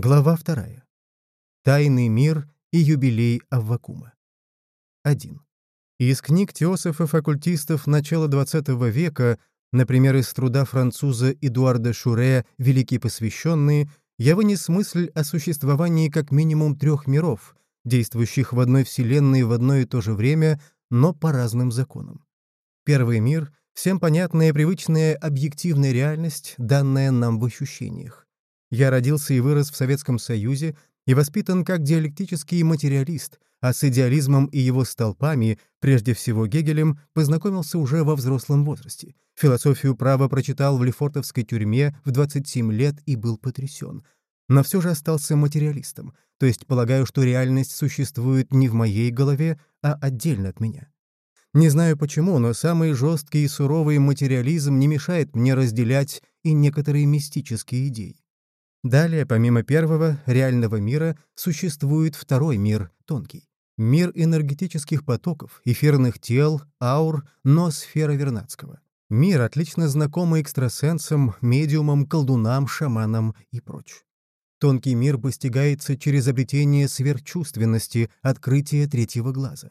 Глава вторая. Тайный мир и юбилей Аввакума. 1. Из книг теософов-оккультистов начала XX века, например, из труда француза Эдуарда Шуре «Великие посвященные», я вынес мысль о существовании как минимум трех миров, действующих в одной вселенной в одно и то же время, но по разным законам. Первый мир — всем понятная и привычная объективная реальность, данная нам в ощущениях. Я родился и вырос в Советском Союзе и воспитан как диалектический материалист, а с идеализмом и его столпами, прежде всего Гегелем, познакомился уже во взрослом возрасте. Философию права прочитал в Лефортовской тюрьме в 27 лет и был потрясен. Но все же остался материалистом, то есть полагаю, что реальность существует не в моей голове, а отдельно от меня. Не знаю почему, но самый жесткий и суровый материализм не мешает мне разделять и некоторые мистические идеи. Далее, помимо первого, реального мира, существует второй мир, тонкий. Мир энергетических потоков, эфирных тел, аур, но сфера Вернадского. Мир, отлично знакомый экстрасенсам, медиумам, колдунам, шаманам и прочь. Тонкий мир постигается через обретение сверхчувственности, открытие третьего глаза.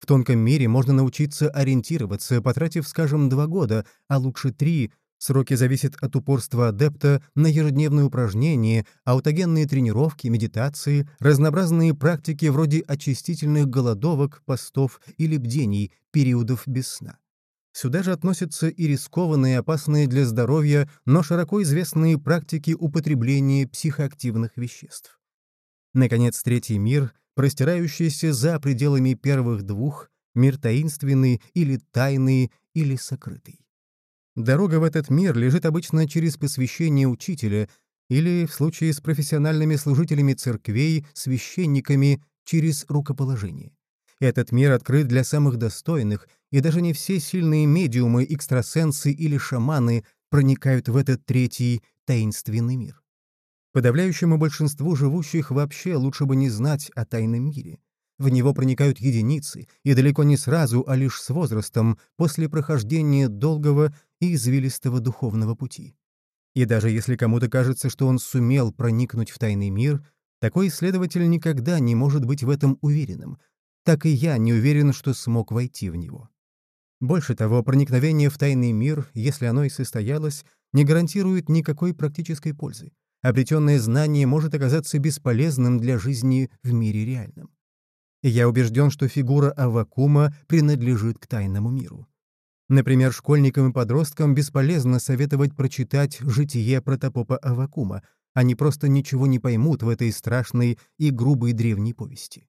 В тонком мире можно научиться ориентироваться, потратив, скажем, два года, а лучше три, Сроки зависят от упорства адепта на ежедневные упражнения, аутогенные тренировки, медитации, разнообразные практики вроде очистительных голодовок, постов или бдений, периодов без сна. Сюда же относятся и рискованные, опасные для здоровья, но широко известные практики употребления психоактивных веществ. Наконец, третий мир, простирающийся за пределами первых двух, мир таинственный или тайный или сокрытый. Дорога в этот мир лежит обычно через посвящение учителя или, в случае с профессиональными служителями церквей, священниками, через рукоположение. Этот мир открыт для самых достойных, и даже не все сильные медиумы, экстрасенсы или шаманы проникают в этот третий таинственный мир. Подавляющему большинству живущих вообще лучше бы не знать о тайном мире. В него проникают единицы, и далеко не сразу, а лишь с возрастом, после прохождения долгого и извилистого духовного пути. И даже если кому-то кажется, что он сумел проникнуть в тайный мир, такой исследователь никогда не может быть в этом уверенным. Так и я не уверен, что смог войти в него. Больше того, проникновение в тайный мир, если оно и состоялось, не гарантирует никакой практической пользы. Обретенное знание может оказаться бесполезным для жизни в мире реальном я убежден, что фигура Авакума принадлежит к тайному миру. Например, школьникам и подросткам бесполезно советовать прочитать «Житие протопопа Авакума», они просто ничего не поймут в этой страшной и грубой древней повести.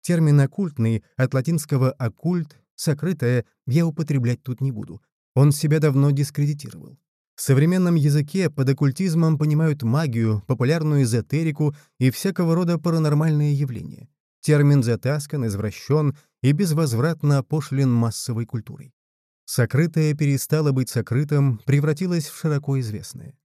Термин «оккультный» от латинского «оккульт» — «сокрытое» я употреблять тут не буду. Он себя давно дискредитировал. В современном языке под оккультизмом понимают магию, популярную эзотерику и всякого рода паранормальные явления. Термин затаскан, извращен и безвозвратно опошлен массовой культурой. Сокрытое перестало быть сокрытым, превратилось в широко известное.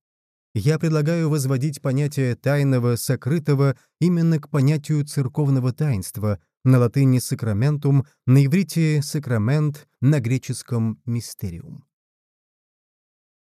Я предлагаю возводить понятие тайного, сокрытого именно к понятию церковного таинства, на латыни «сакраментум», на иврите «сакрамент», на греческом «мистериум».